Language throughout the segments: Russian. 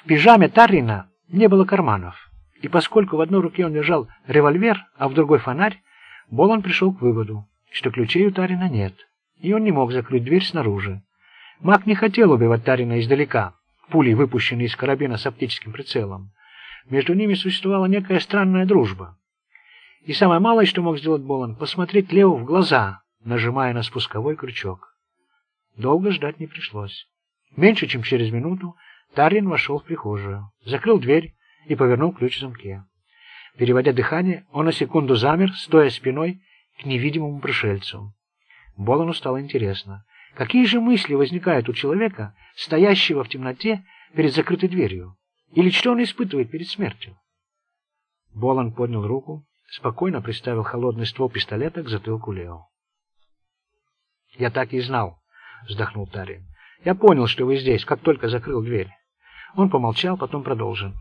В пижаме Таррина не было карманов, и поскольку в одной руке он держал револьвер, а в другой фонарь, Болон пришел к выводу, что ключей у Тарина нет, и он не мог закрыть дверь снаружи. Маг не хотел убивать Тарина издалека, пулей, выпущенной из карабина с оптическим прицелом. Между ними существовала некая странная дружба. И самое малое, что мог сделать Болон, посмотреть Леву в глаза, нажимая на спусковой крючок. Долго ждать не пришлось. Меньше чем через минуту Тарин вошел в прихожую, закрыл дверь и повернул ключ в замке. Переводя дыхание, он на секунду замер, стоя спиной к невидимому пришельцу. Болону стало интересно, какие же мысли возникают у человека, стоящего в темноте перед закрытой дверью, или что он испытывает перед смертью. Болон поднял руку, спокойно приставил холодный ствол пистолета к затылку Лео. «Я так и знал», — вздохнул Тарин. «Я понял, что вы здесь, как только закрыл дверь». Он помолчал, потом продолжил.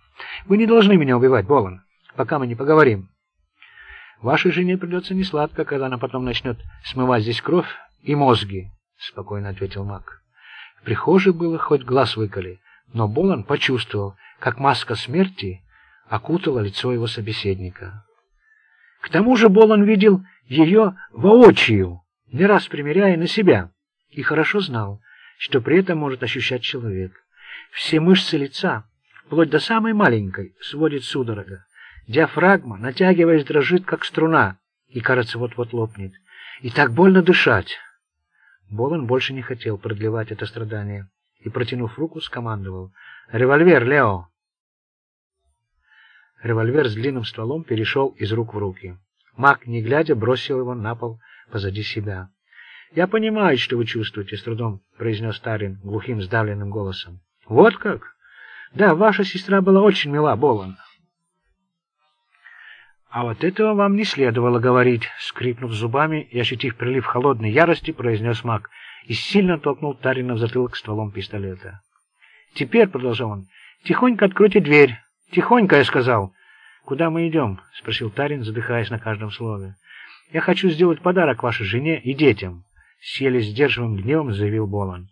«Вы не должны меня убивать, Болон, пока мы не поговорим. Вашей жене придется несладко, когда она потом начнет смывать здесь кровь и мозги», — спокойно ответил Мак. В прихожей было хоть глаз выколи, но Болон почувствовал, как маска смерти окутала лицо его собеседника. К тому же Болон видел ее воочию, не раз примеряя на себя, и хорошо знал, что при этом может ощущать человек. Все мышцы лица, вплоть до самой маленькой, сводит судорога. Диафрагма, натягиваясь, дрожит, как струна, и, кажется, вот-вот лопнет. И так больно дышать. Болон больше не хотел продлевать это страдание и, протянув руку, скомандовал. «Револьвер, Лео!» Револьвер с длинным стволом перешел из рук в руки. Маг, не глядя, бросил его на пол позади себя. «Я понимаю, что вы чувствуете», — с трудом произнес Тарин глухим сдавленным голосом. «Вот как? Да, ваша сестра была очень мила, Болон». «А вот этого вам не следовало говорить», — скрипнув зубами и ощутив прилив холодной ярости, произнес маг и сильно толкнул Тарина в затылок стволом пистолета. «Теперь», — продолжал он, — «тихонько откройте дверь. Тихонько, я сказал». «Куда мы идем?» — спросил Тарин, задыхаясь на каждом слове. «Я хочу сделать подарок вашей жене и детям». С еле гневом заявил Болан.